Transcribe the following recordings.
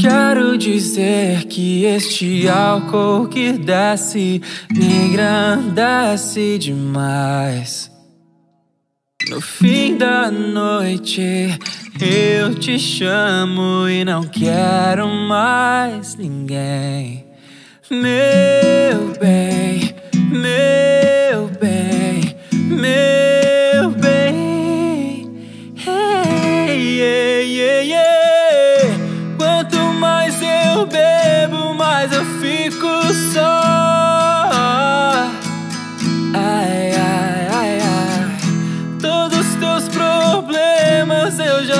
Quero dizer que este álcool que desce me engrandece demais. No fim da noite eu te chamo e não quero mais ninguém. Meu bem,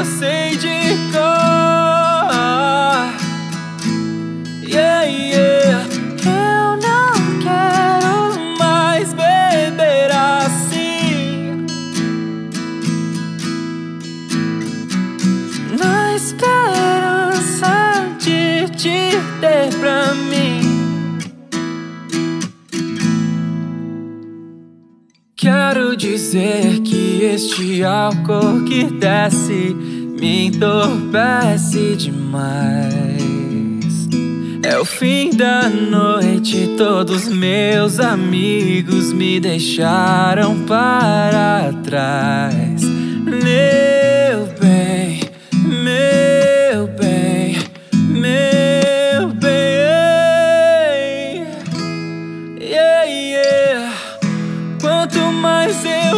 eu sei de cor. Yeah, yeah. Eu não quero mais beber assim. Na esperança de te ter pra mim. Quero dizer que este álcool que desce me entorpece demais. É o fim da noite, todos meus amigos me deixaram para trás.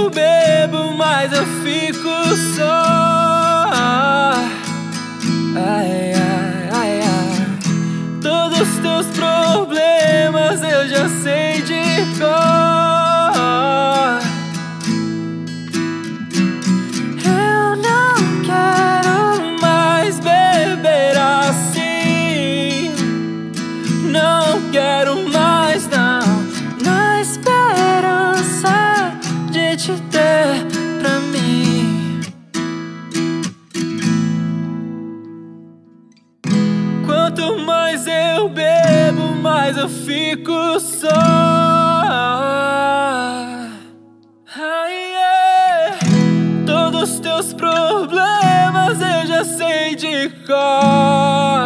Eu bebo, mais eu fico só. Ai, ai, ai, ai. Todos teus problemas eu já sei de cor. Eu não quero mais beber assim. Não quero mais, ter pra mim. Quanto mais eu bebo, mais eu fico só. Yeah. Todos teus problemas eu já sei de cor.